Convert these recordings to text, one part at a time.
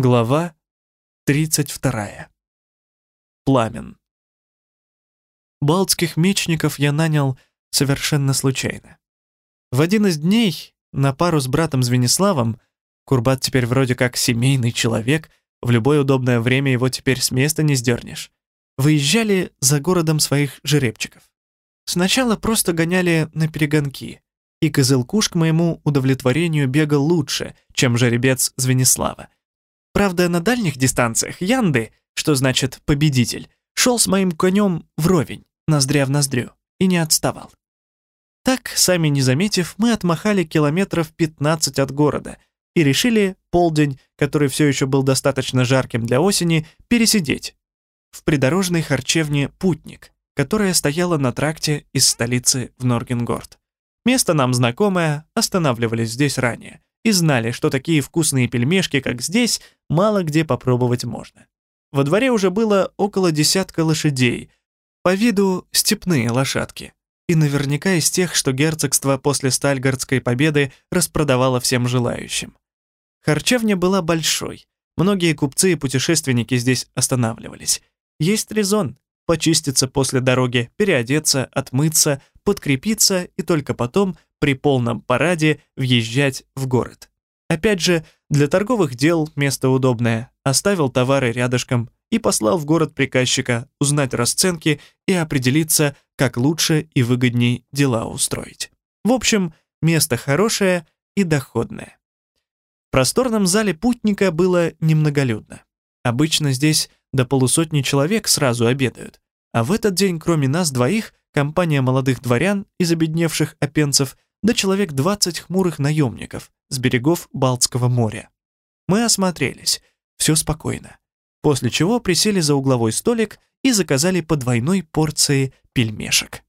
Глава 32. Пламен. Балтских мечников я нанял совершенно случайно. В один из дней на пару с братом Звениславом, Курбат теперь вроде как семейный человек, в любое удобное время его теперь с места не сдернешь, выезжали за городом своих жеребчиков. Сначала просто гоняли на перегонки, и Козылкуш к моему удовлетворению бегал лучше, чем жеребец Звенислава — Правда, на дальних дистанциях Янды, что значит победитель, шел с моим конем вровень, ноздря в ноздрю, и не отставал. Так, сами не заметив, мы отмахали километров 15 от города и решили полдень, который все еще был достаточно жарким для осени, пересидеть в придорожной харчевне «Путник», которая стояла на тракте из столицы в Норгенгорд. Место нам знакомое, останавливались здесь ранее и знали, что такие вкусные пельмешки, как здесь, мало где попробовать можно. Во дворе уже было около десятка лошадей, по виду степные лошадки, и наверняка из тех, что герцогство после Стальгардской победы распродавало всем желающим. Харчевня была большой, многие купцы и путешественники здесь останавливались. Есть резон почиститься после дороги, переодеться, отмыться, подкрепиться и только потом при полном параде въезжать в город. Опять же, для торговых дел место удобное. Оставил товары рядышком и послал в город приказчика узнать расценки и определиться, как лучше и выгодней дела устроить. В общем, место хорошее и доходное. В просторном зале путника было немноголюдно. Обычно здесь до полусотни человек сразу обедают, а в этот день, кроме нас двоих, компания молодых дворян из обедневших опенцев – да человек 20 хмурых наемников с берегов Балтского моря. Мы осмотрелись, все спокойно, после чего присели за угловой столик и заказали по двойной порции пельмешек.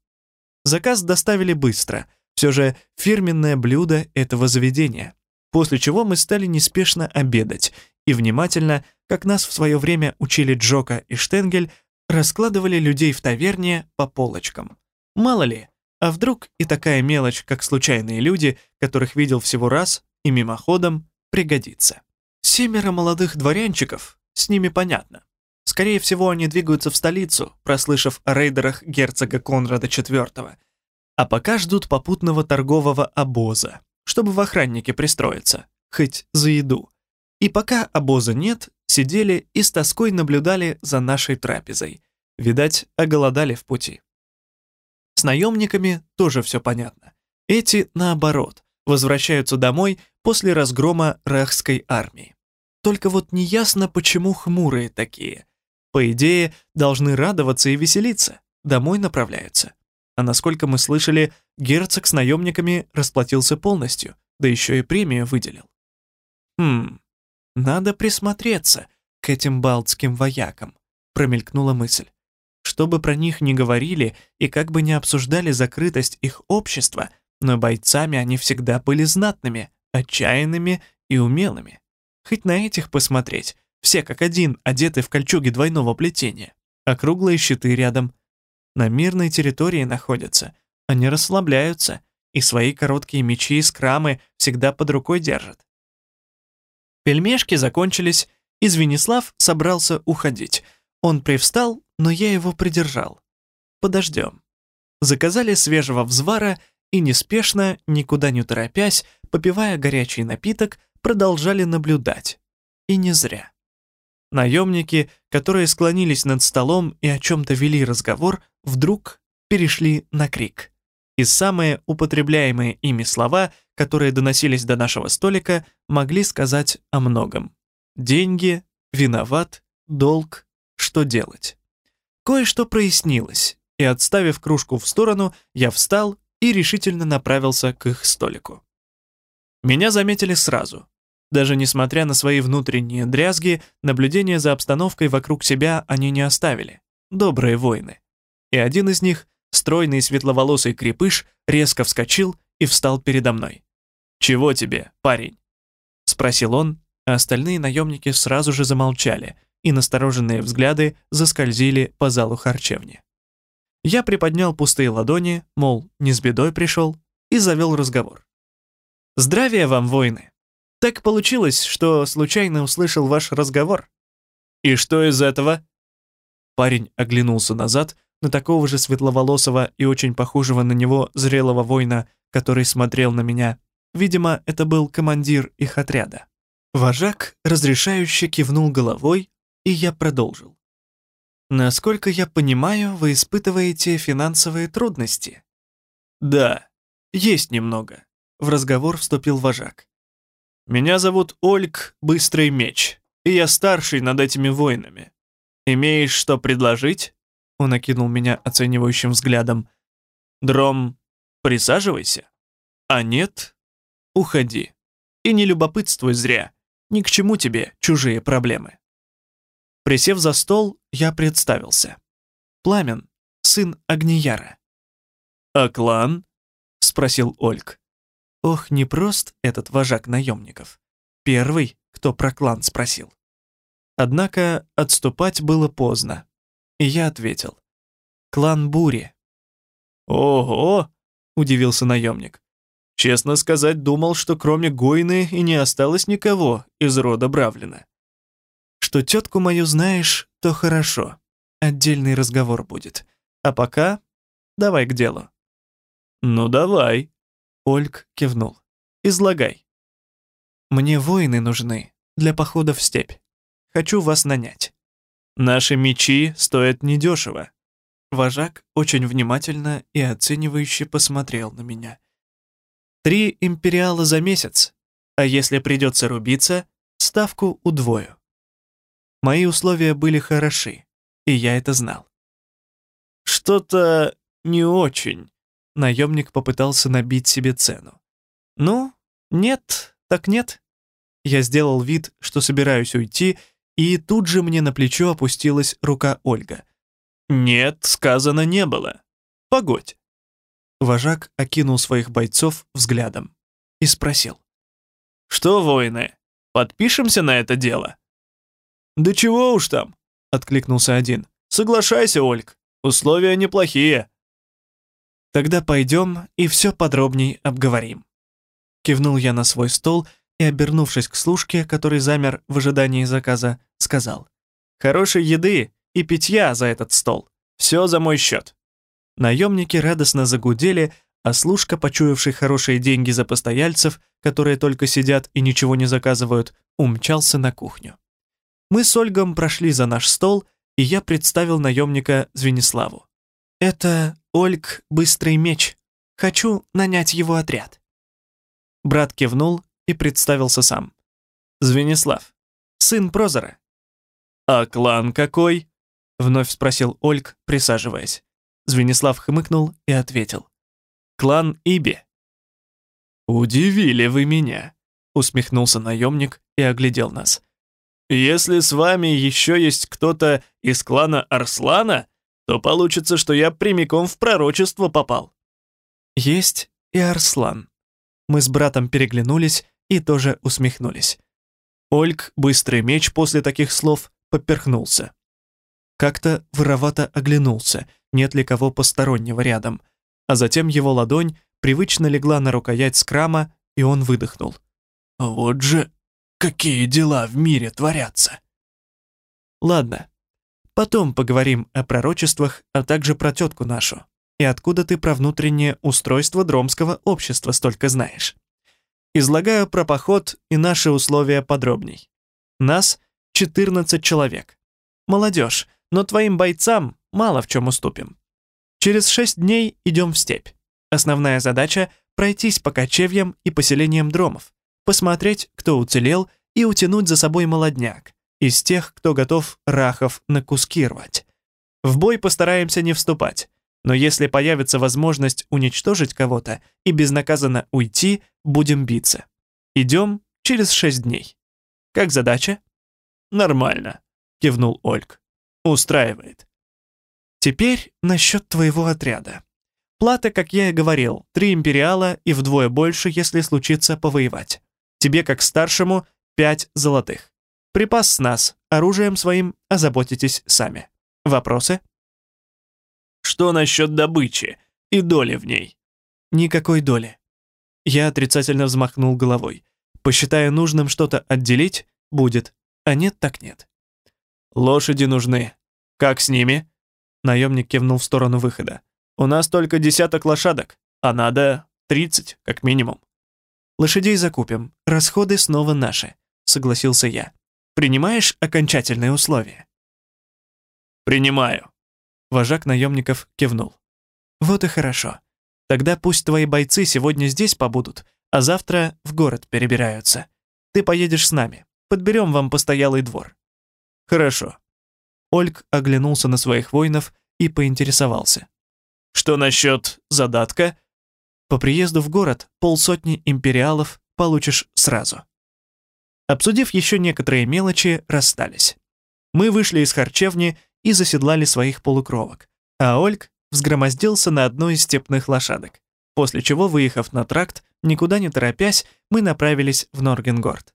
Заказ доставили быстро, все же фирменное блюдо этого заведения, после чего мы стали неспешно обедать и внимательно, как нас в свое время учили Джока и Штенгель, раскладывали людей в таверне по полочкам. Мало ли, а вдруг и такая мелочь, как случайные люди, которых видел всего раз и мимоходом, пригодится. Семеро молодых дворянчиков, с ними понятно. Скорее всего, они двигаются в столицу, прослышав о рейдерах герцога Конрада IV, а пока ждут попутного торгового обоза, чтобы в охраннике пристроиться, хоть за еду. И пока обоза нет, сидели и с тоской наблюдали за нашей трапезой. Видать, оголодали в пути. С наемниками тоже все понятно. Эти, наоборот, возвращаются домой после разгрома Рахской армии. Только вот неясно, почему хмурые такие. По идее, должны радоваться и веселиться, домой направляются. А насколько мы слышали, герцог с наемниками расплатился полностью, да еще и премию выделил. Хм, надо присмотреться к этим балтским воякам, промелькнула мысль. Что бы про них ни говорили и как бы ни обсуждали закрытость их общества, но бойцами они всегда были знатными, отчаянными и умелыми. Хоть на этих посмотреть, все как один одеты в кольчуги двойного плетения, округлые щиты рядом. На мирной территории находятся, они расслабляются и свои короткие мечи и скрамы всегда под рукой держат. Пельмешки закончились, и Звенислав собрался уходить. Он привстал но я его придержал. Подождем. Заказали свежего взвара и неспешно, никуда не торопясь, попивая горячий напиток, продолжали наблюдать. И не зря. Наемники, которые склонились над столом и о чем-то вели разговор, вдруг перешли на крик. И самые употребляемые ими слова, которые доносились до нашего столика, могли сказать о многом. Деньги, виноват, долг, что делать. Кое-что прояснилось, и, отставив кружку в сторону, я встал и решительно направился к их столику. Меня заметили сразу. Даже несмотря на свои внутренние дрязги, наблюдение за обстановкой вокруг себя они не оставили. Добрые воины. И один из них, стройный светловолосый крепыш, резко вскочил и встал передо мной. «Чего тебе, парень?» — спросил он, а остальные наемники сразу же замолчали — и настороженные взгляды заскользили по залу харчевни. Я приподнял пустые ладони, мол, не с бедой пришел, и завел разговор. «Здравия вам, воины! Так получилось, что случайно услышал ваш разговор. И что из этого? Парень оглянулся назад на такого же светловолосого и очень похожего на него зрелого воина, который смотрел на меня. Видимо, это был командир их отряда. Вожак разрешающе кивнул головой, и я продолжил. «Насколько я понимаю, вы испытываете финансовые трудности?» «Да, есть немного», — в разговор вступил вожак. «Меня зовут Ольг Быстрый Меч, и я старший над этими воинами. Имеешь что предложить?» Он окинул меня оценивающим взглядом. «Дром, присаживайся. А нет, уходи. И не любопытствуй зря. Ни к чему тебе чужие проблемы». Присев за стол, я представился. Пламен, сын Огнияра. «А клан?» — спросил Ольг. Ох, не прост этот вожак наемников. Первый, кто про клан спросил. Однако отступать было поздно. И я ответил. «Клан Бури». «Ого!» — удивился наемник. «Честно сказать, думал, что кроме Гойны и не осталось никого из рода Бравлина». «Что тетку мою знаешь, то хорошо. Отдельный разговор будет. А пока давай к делу». «Ну давай», — Ольг кивнул. «Излагай». «Мне воины нужны для похода в степь. Хочу вас нанять. Наши мечи стоят недешево». Вожак очень внимательно и оценивающе посмотрел на меня. «Три империала за месяц, а если придется рубиться, ставку удвою». Мои условия были хороши, и я это знал. «Что-то не очень», — наемник попытался набить себе цену. «Ну, нет, так нет». Я сделал вид, что собираюсь уйти, и тут же мне на плечо опустилась рука Ольга. «Нет, сказано не было. Погодь». Вожак окинул своих бойцов взглядом и спросил. «Что, воины, подпишемся на это дело?» «Да чего уж там», — откликнулся один. «Соглашайся, Ольг, условия неплохие». «Тогда пойдем и все подробней обговорим». Кивнул я на свой стол и, обернувшись к служке, который замер в ожидании заказа, сказал. «Хорошей еды и питья за этот стол. Все за мой счет». Наемники радостно загудели, а служка, почуявший хорошие деньги за постояльцев, которые только сидят и ничего не заказывают, умчался на кухню. Мы с Ольгом прошли за наш стол, и я представил наемника Звениславу. «Это Ольг Быстрый Меч. Хочу нанять его отряд». Брат кивнул и представился сам. «Звенислав, сын Прозора». «А клан какой?» — вновь спросил Ольг, присаживаясь. Звенислав хмыкнул и ответил. «Клан Иби». «Удивили вы меня», — усмехнулся наемник и оглядел нас. «Если с вами еще есть кто-то из клана Арслана, то получится, что я прямиком в пророчество попал». «Есть и Арслан». Мы с братом переглянулись и тоже усмехнулись. Ольг, быстрый меч после таких слов, поперхнулся. Как-то воровато оглянулся, нет ли кого постороннего рядом, а затем его ладонь привычно легла на рукоять скрама, и он выдохнул. «Вот же какие дела в мире творятся!» «Ладно, потом поговорим о пророчествах, а также про тетку нашу. И откуда ты про внутреннее устройство дромского общества столько знаешь?» Излагаю про поход и наши условия подробней. Нас 14 человек. Молодежь, но твоим бойцам мало в чем уступим. Через 6 дней идем в степь. Основная задача — пройтись по кочевьям и поселениям дромов, посмотреть, кто уцелел, и утянуть за собой молодняк, из тех, кто готов рахов на куски рвать. В бой постараемся не вступать, но если появится возможность уничтожить кого-то и безнаказанно уйти, будем биться. Идем через шесть дней. Как задача? Нормально, кивнул Ольг. Устраивает. Теперь насчет твоего отряда. Плата, как я и говорил, три империала и вдвое больше, если случится повоевать. Тебе, как старшему, пять золотых. Припас с нас, оружием своим озаботитесь сами. Вопросы? Что насчет добычи и доли в ней? Никакой доли. Я отрицательно взмахнул головой. Посчитая нужным что-то отделить, будет, а нет так нет. Лошади нужны. Как с ними? Наемник кивнул в сторону выхода. У нас только десяток лошадок, а надо тридцать, как минимум. Лошадей закупим, расходы снова наши, согласился я. Принимаешь окончательные условия? Принимаю. Вожак наемников кивнул. Вот и хорошо. Тогда пусть твои бойцы сегодня здесь побудут, а завтра в город перебираются. Ты поедешь с нами. Подберем вам постоялый двор». «Хорошо». Ольг оглянулся на своих воинов и поинтересовался. «Что насчет задатка?» «По приезду в город полсотни империалов получишь сразу». Обсудив еще некоторые мелочи, расстались. Мы вышли из харчевни и заседлали своих полукровок, а Ольг взгромоздился на одной из степных лошадок, после чего, выехав на тракт, никуда не торопясь, мы направились в Норгенгорд.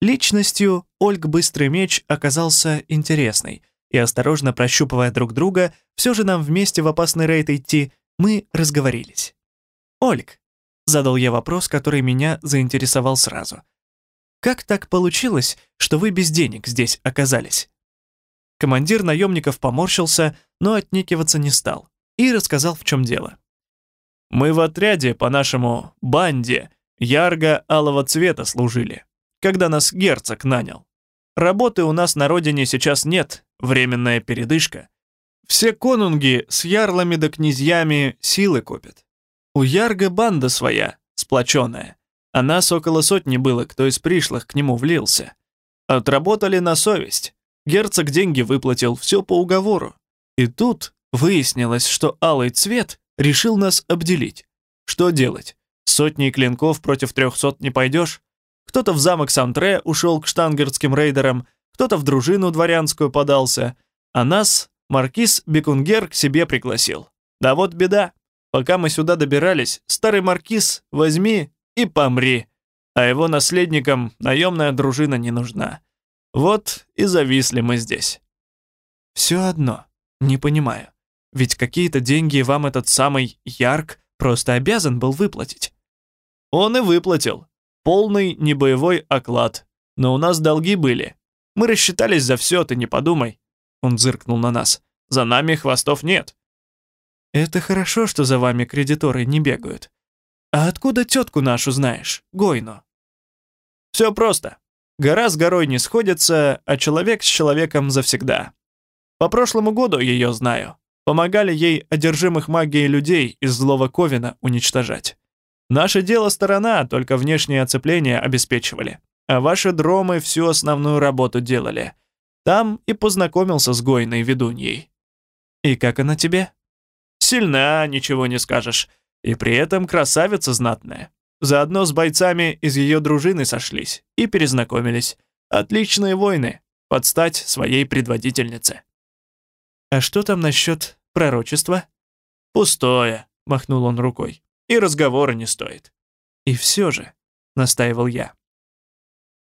Личностью Ольг Быстрый Меч оказался интересной, и осторожно прощупывая друг друга, все же нам вместе в опасный рейд идти, мы разговорились. «Ольг», — задал я вопрос, который меня заинтересовал сразу. «Как так получилось, что вы без денег здесь оказались?» Командир наемников поморщился, но отнекиваться не стал и рассказал, в чем дело. «Мы в отряде, по-нашему, банде, ярго-алого цвета служили, когда нас герцог нанял. Работы у нас на родине сейчас нет, временная передышка. Все конунги с ярлами да князьями силы копят. У Ярга банда своя, сплоченная, а нас около сотни было, кто из пришлых к нему влился. Отработали на совесть. Герцог деньги выплатил, все по уговору. И тут Выяснилось, что алый цвет решил нас обделить. Что делать? Сотни клинков против трехсот не пойдешь? Кто-то в замок Сантре ушел к штангерским рейдерам, кто-то в дружину дворянскую подался, а нас маркиз Бекунгер к себе пригласил. Да вот беда. Пока мы сюда добирались, старый маркиз возьми и помри, а его наследникам наемная дружина не нужна. Вот и зависли мы здесь. Все одно, не понимаю. Ведь какие-то деньги вам этот самый Ярк просто обязан был выплатить. Он и выплатил. Полный небоевой оклад. Но у нас долги были. Мы рассчитались за все, ты не подумай. Он зыркнул на нас. За нами хвостов нет. Это хорошо, что за вами кредиторы не бегают. А откуда тетку нашу знаешь, Гойну? Все просто. Гора с горой не сходится, а человек с человеком завсегда. По прошлому году ее знаю. Помогали ей одержимых магией людей из злого Ковина уничтожать. Наше дело сторона, только внешнее оцепление обеспечивали. А ваши дромы всю основную работу делали. Там и познакомился с Гойной ведуньей. И как она тебе? Сильна, ничего не скажешь. И при этом красавица знатная. Заодно с бойцами из ее дружины сошлись и перезнакомились. Отличные воины, под стать своей предводительнице. «А что там насчет пророчества?» «Пустое», — махнул он рукой. «И разговора не стоит». «И все же», — настаивал я.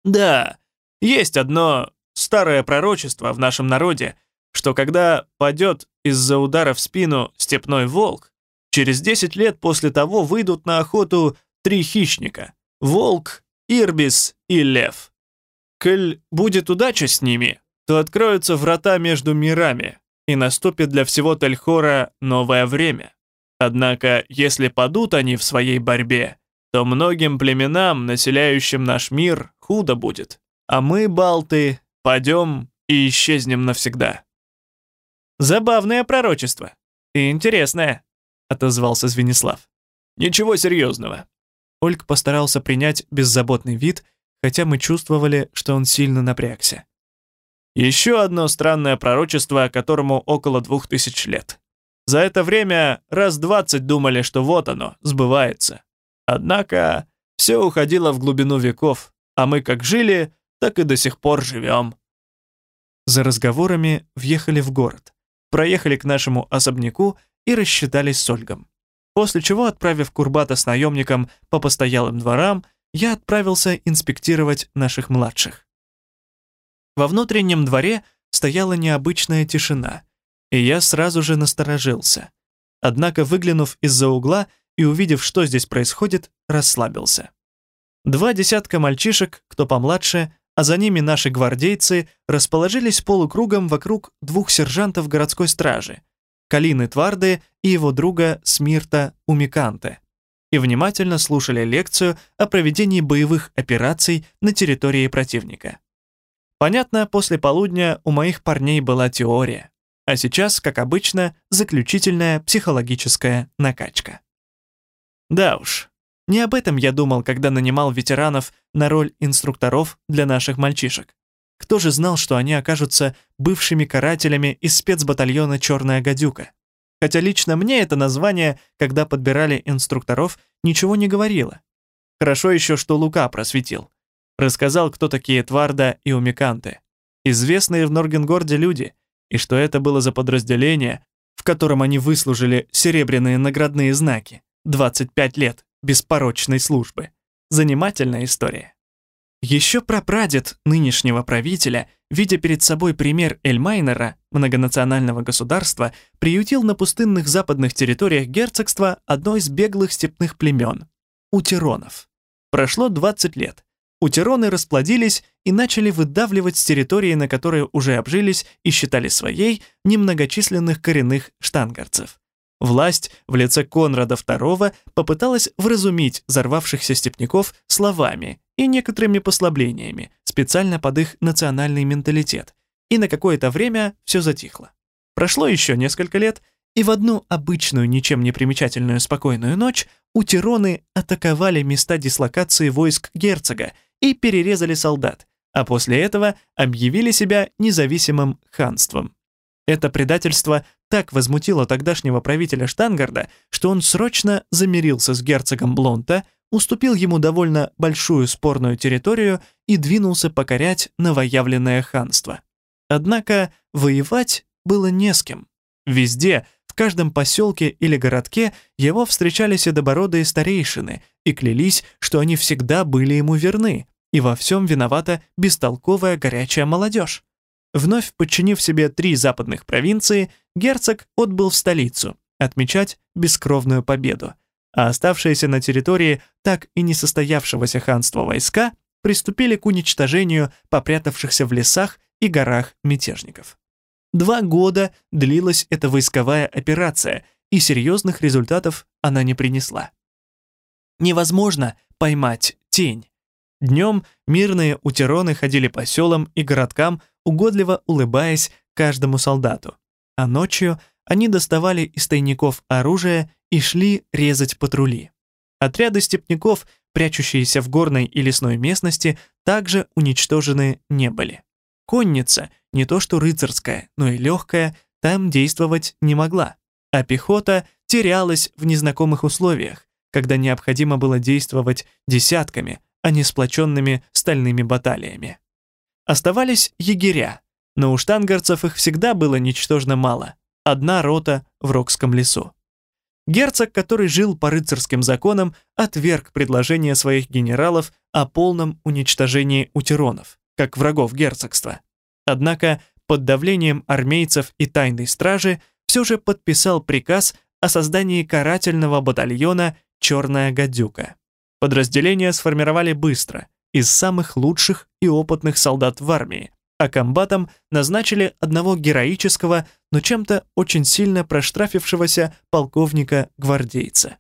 «Да, есть одно старое пророчество в нашем народе, что когда падет из-за удара в спину степной волк, через 10 лет после того выйдут на охоту три хищника — волк, ирбис и лев. Коль будет удача с ними, то откроются врата между мирами, и наступит для всего Тельхора новое время. Однако, если падут они в своей борьбе, то многим племенам, населяющим наш мир, худо будет. А мы, балты, падем и исчезнем навсегда. Забавное пророчество. И интересное, отозвался Звенислав. Ничего серьезного. Ольг постарался принять беззаботный вид, хотя мы чувствовали, что он сильно напрягся. Еще одно странное пророчество, которому около двух тысяч лет. За это время раз двадцать думали, что вот оно, сбывается. Однако все уходило в глубину веков, а мы как жили, так и до сих пор живем. За разговорами въехали в город, проехали к нашему особняку и рассчитались с Ольгом. После чего, отправив Курбата с наемником по постоялым дворам, я отправился инспектировать наших младших. Во внутреннем дворе стояла необычная тишина, и я сразу же насторожился. Однако, выглянув из-за угла и увидев, что здесь происходит, расслабился. Два десятка мальчишек, кто помладше, а за ними наши гвардейцы, расположились полукругом вокруг двух сержантов городской стражи, Калины Тварды и его друга Смирта Умиканте, и внимательно слушали лекцию о проведении боевых операций на территории противника. Понятно, после полудня у моих парней была теория, а сейчас, как обычно, заключительная психологическая накачка. Да уж, не об этом я думал, когда нанимал ветеранов на роль инструкторов для наших мальчишек. Кто же знал, что они окажутся бывшими карателями из спецбатальона «Черная гадюка»? Хотя лично мне это название, когда подбирали инструкторов, ничего не говорило. Хорошо еще, что Лука просветил. Рассказал, кто такие Тварда и Умиканты. Известные в Норгенгорде люди, и что это было за подразделение, в котором они выслужили серебряные наградные знаки. 25 лет беспорочной службы. Занимательная история. Еще прапрадед нынешнего правителя, видя перед собой пример Эльмайнера, многонационального государства, приютил на пустынных западных территориях герцогства одно из беглых степных племен — утеронов. Прошло 20 лет. Утероны расплодились и начали выдавливать с территории, на которой уже обжились и считали своей, немногочисленных коренных штангарцев. Власть в лице Конрада II попыталась вразумить взорвавшихся степняков словами и некоторыми послаблениями, специально под их национальный менталитет, и на какое-то время все затихло. Прошло еще несколько лет, и в одну обычную, ничем не примечательную спокойную ночь утероны атаковали места дислокации войск герцога и перерезали солдат, а после этого объявили себя независимым ханством. Это предательство так возмутило тогдашнего правителя Штангарда, что он срочно замирился с герцогом Блонта, уступил ему довольно большую спорную территорию и двинулся покорять новоявленное ханство. Однако воевать было не с кем. Везде, в каждом поселке или городке его встречали седобородые старейшины и клялись, что они всегда были ему верны, и во всем виновата бестолковая горячая молодежь. Вновь подчинив себе три западных провинции, герцог отбыл в столицу отмечать бескровную победу, а оставшиеся на территории так и не состоявшегося ханства войска приступили к уничтожению попрятавшихся в лесах и горах мятежников. Два года длилась эта войсковая операция, и серьезных результатов она не принесла. Невозможно поймать тень. Днем мирные утероны ходили по селам и городкам, угодливо улыбаясь каждому солдату. А ночью они доставали из тайников оружие и шли резать патрули. Отряды степняков, прячущиеся в горной и лесной местности, также уничтожены не были. Конница, не то что рыцарская, но и легкая, там действовать не могла, а пехота терялась в незнакомых условиях, когда необходимо было действовать десятками, а не сплоченными стальными баталиями. Оставались егеря, но у штангарцев их всегда было ничтожно мало. Одна рота в Рокском лесу. Герцог, который жил по рыцарским законам, отверг предложение своих генералов о полном уничтожении утеронов, как врагов герцогства. Однако под давлением армейцев и тайной стражи все же подписал приказ о создании карательного батальона «Черная гадюка». Подразделение сформировали быстро, из самых лучших и опытных солдат в армии, а комбатом назначили одного героического, но чем-то очень сильно проштрафившегося полковника-гвардейца.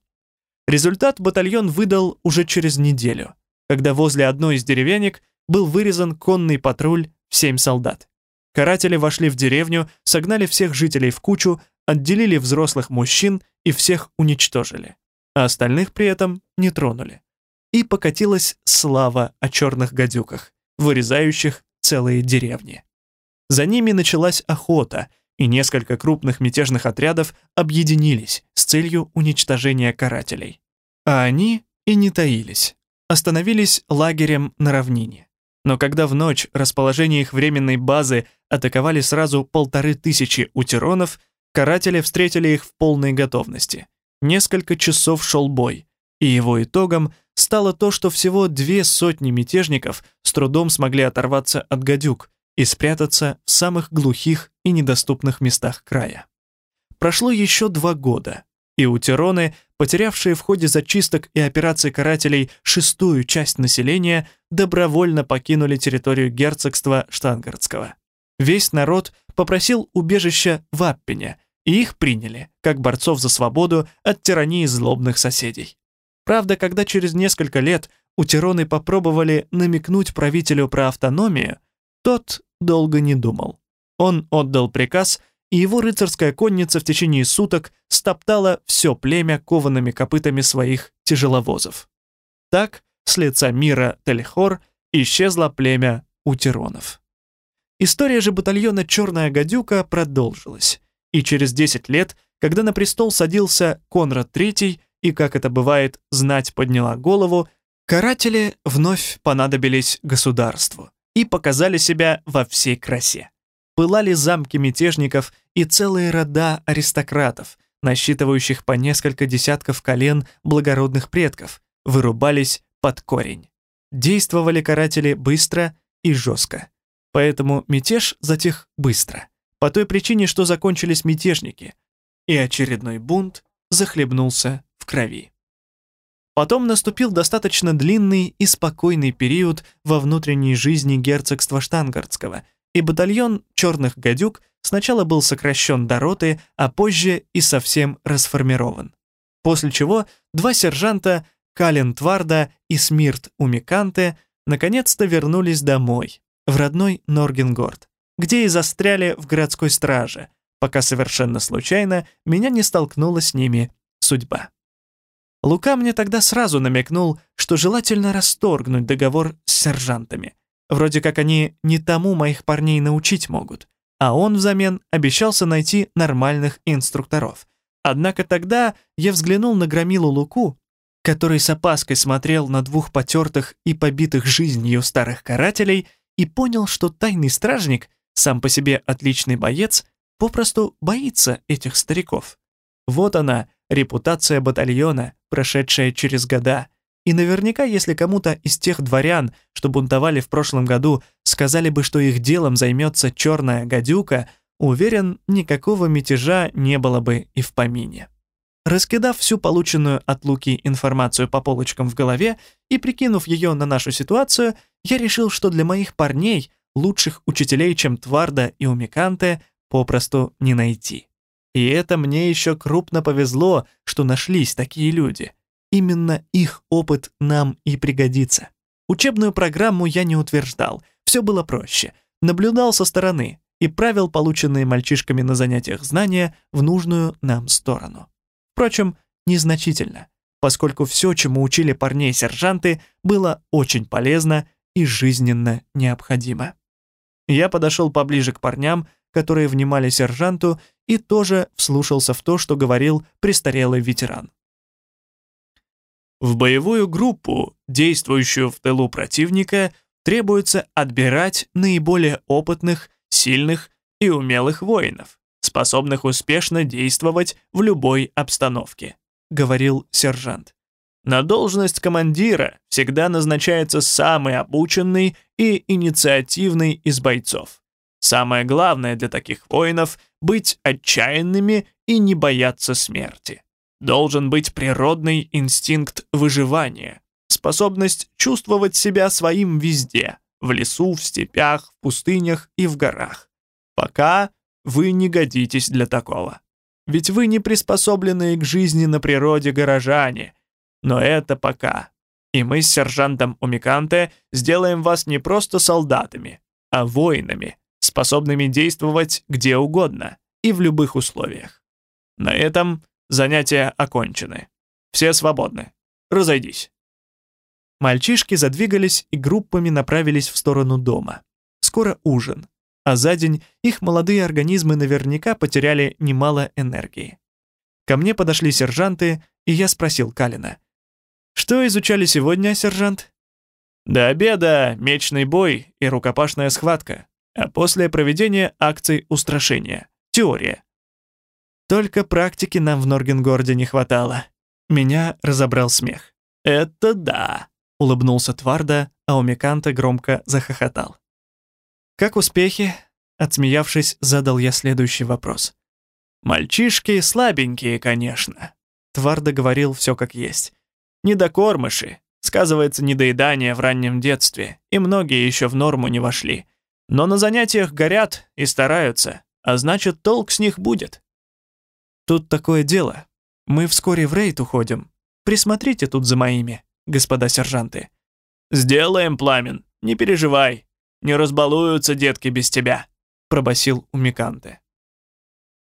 Результат батальон выдал уже через неделю, когда возле одной из деревенек был вырезан конный патруль в семь солдат. Каратели вошли в деревню, согнали всех жителей в кучу, отделили взрослых мужчин и всех уничтожили, а остальных при этом не тронули и покатилась слава о черных гадюках, вырезающих целые деревни. За ними началась охота, и несколько крупных мятежных отрядов объединились с целью уничтожения карателей. А они и не таились, остановились лагерем на равнине. Но когда в ночь расположение их временной базы атаковали сразу полторы тысячи утеронов, каратели встретили их в полной готовности. Несколько часов шел бой, и его итогом стало то, что всего две сотни мятежников с трудом смогли оторваться от гадюк и спрятаться в самых глухих и недоступных местах края. Прошло еще два года, и утероны, потерявшие в ходе зачисток и операций карателей шестую часть населения, добровольно покинули территорию герцогства Штангардского. Весь народ попросил убежища в Аппене, и их приняли, как борцов за свободу от тирании злобных соседей. Правда, когда через несколько лет утероны попробовали намекнуть правителю про автономию, тот долго не думал. Он отдал приказ, и его рыцарская конница в течение суток стоптала все племя коваными копытами своих тяжеловозов. Так, с лица мира Телехор исчезло племя утеронов. История же батальона «Черная гадюка» продолжилась, и через 10 лет, когда на престол садился Конрад III, и, как это бывает, знать подняла голову, каратели вновь понадобились государству и показали себя во всей красе. Пылали замки мятежников и целые рода аристократов, насчитывающих по несколько десятков колен благородных предков, вырубались под корень. Действовали каратели быстро и жестко. Поэтому мятеж затих быстро, по той причине, что закончились мятежники, и очередной бунт захлебнулся крови. Потом наступил достаточно длинный и спокойный период во внутренней жизни герцогства Штангардского, и батальон «Черных гадюк» сначала был сокращен до роты, а позже и совсем расформирован. После чего два сержанта, Кален Тварда и Смирт Умиканте, наконец-то вернулись домой, в родной Норгенгорд, где и застряли в городской страже, пока совершенно случайно меня не столкнула с ними судьба. Лука мне тогда сразу намекнул, что желательно расторгнуть договор с сержантами. Вроде как они не тому моих парней научить могут, а он взамен обещался найти нормальных инструкторов. Однако тогда я взглянул на громилу Луку, который с опаской смотрел на двух потертых и побитых жизнью старых карателей, и понял, что тайный стражник, сам по себе отличный боец, попросту боится этих стариков. Вот она, репутация батальона, прошедшая через года. И наверняка, если кому-то из тех дворян, что бунтовали в прошлом году, сказали бы, что их делом займется черная гадюка, уверен, никакого мятежа не было бы и в помине. Раскидав всю полученную от Луки информацию по полочкам в голове и прикинув ее на нашу ситуацию, я решил, что для моих парней лучших учителей, чем Тварда и Умиканте, попросту не найти. И это мне еще крупно повезло, что нашлись такие люди. Именно их опыт нам и пригодится. Учебную программу я не утверждал, все было проще. Наблюдал со стороны и правил полученные мальчишками на занятиях знания в нужную нам сторону. Впрочем, незначительно, поскольку все, чему учили парней сержанты, было очень полезно и жизненно необходимо. Я подошел поближе к парням, которые внимали сержанту, и тоже вслушался в то, что говорил престарелый ветеран. В боевую группу, действующую в тылу противника, требуется отбирать наиболее опытных, сильных и умелых воинов, способных успешно действовать в любой обстановке, говорил сержант. На должность командира всегда назначается самый обученный и инициативный из бойцов. Самое главное для таких воинов — быть отчаянными и не бояться смерти. Должен быть природный инстинкт выживания, способность чувствовать себя своим везде, в лесу, в степях, в пустынях и в горах. Пока вы не годитесь для такого. Ведь вы не приспособленные к жизни на природе горожане. Но это пока. И мы с сержантом Умиканте сделаем вас не просто солдатами, а воинами, способными действовать где угодно и в любых условиях. На этом занятия окончены. Все свободны. Разойдись. Мальчишки задвигались и группами направились в сторону дома. Скоро ужин, а за день их молодые организмы наверняка потеряли немало энергии. Ко мне подошли сержанты, и я спросил Калина. «Что изучали сегодня, сержант?» «До обеда мечный бой и рукопашная схватка а после проведения акций устрашения. Теория. Только практики нам в Норгенгорде не хватало. Меня разобрал смех. «Это да!» — улыбнулся Тварда, а Умиканта громко захохотал. «Как успехи?» — отсмеявшись, задал я следующий вопрос. «Мальчишки слабенькие, конечно, Твардо говорил все как есть. Недокормыши. Сказывается недоедание в раннем детстве, и многие еще в норму не вошли. Но на занятиях горят и стараются, а значит, толк с них будет. Тут такое дело. Мы вскоре в рейд уходим. Присмотрите тут за моими, господа сержанты. Сделаем, Пламен, не переживай. Не разбалуются детки без тебя, пробасил Умиканте.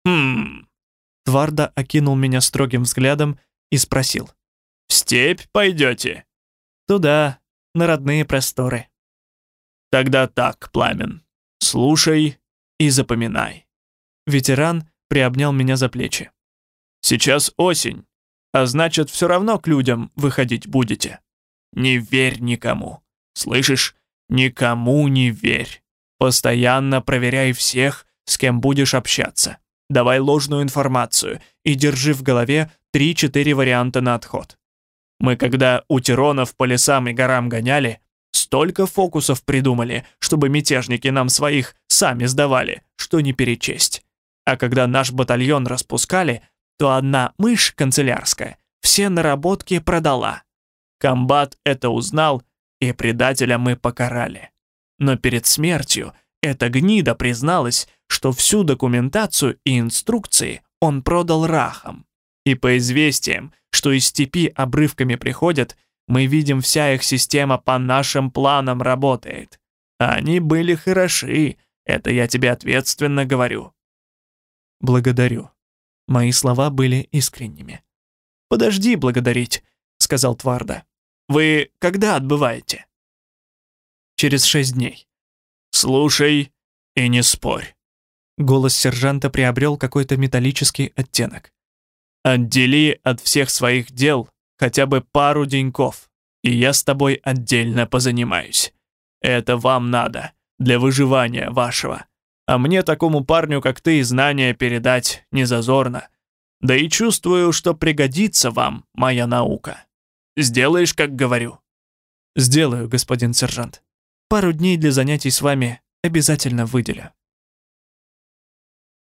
Хм. Твардо окинул меня строгим взглядом и спросил. «В степь пойдете?» «Туда, на родные просторы». «Тогда так, Пламен, слушай и запоминай». Ветеран приобнял меня за плечи. «Сейчас осень, а значит, все равно к людям выходить будете. Не верь никому. Слышишь? Никому не верь. Постоянно проверяй всех, с кем будешь общаться. Давай ложную информацию и держи в голове 3-4 варианта на отход. Мы когда у Тиронов по лесам и горам гоняли, столько фокусов придумали, чтобы мятежники нам своих сами сдавали, что не перечесть. А когда наш батальон распускали, то одна мышь канцелярская все наработки продала. Комбат это узнал, и предателя мы покарали. Но перед смертью эта гнида призналась, что всю документацию и инструкции он продал рахам. И по известиям, что из степи обрывками приходят, мы видим, вся их система по нашим планам работает. Они были хороши, это я тебе ответственно говорю. Благодарю. Мои слова были искренними. «Подожди благодарить», — сказал Тварда. «Вы когда отбываете?» «Через шесть дней». «Слушай и не спорь». Голос сержанта приобрел какой-то металлический оттенок. «Отдели от всех своих дел хотя бы пару деньков, и я с тобой отдельно позанимаюсь. Это вам надо, для выживания вашего. А мне такому парню, как ты, знания передать не зазорно. Да и чувствую, что пригодится вам моя наука. Сделаешь, как говорю?» «Сделаю, господин сержант. Пару дней для занятий с вами обязательно выделю».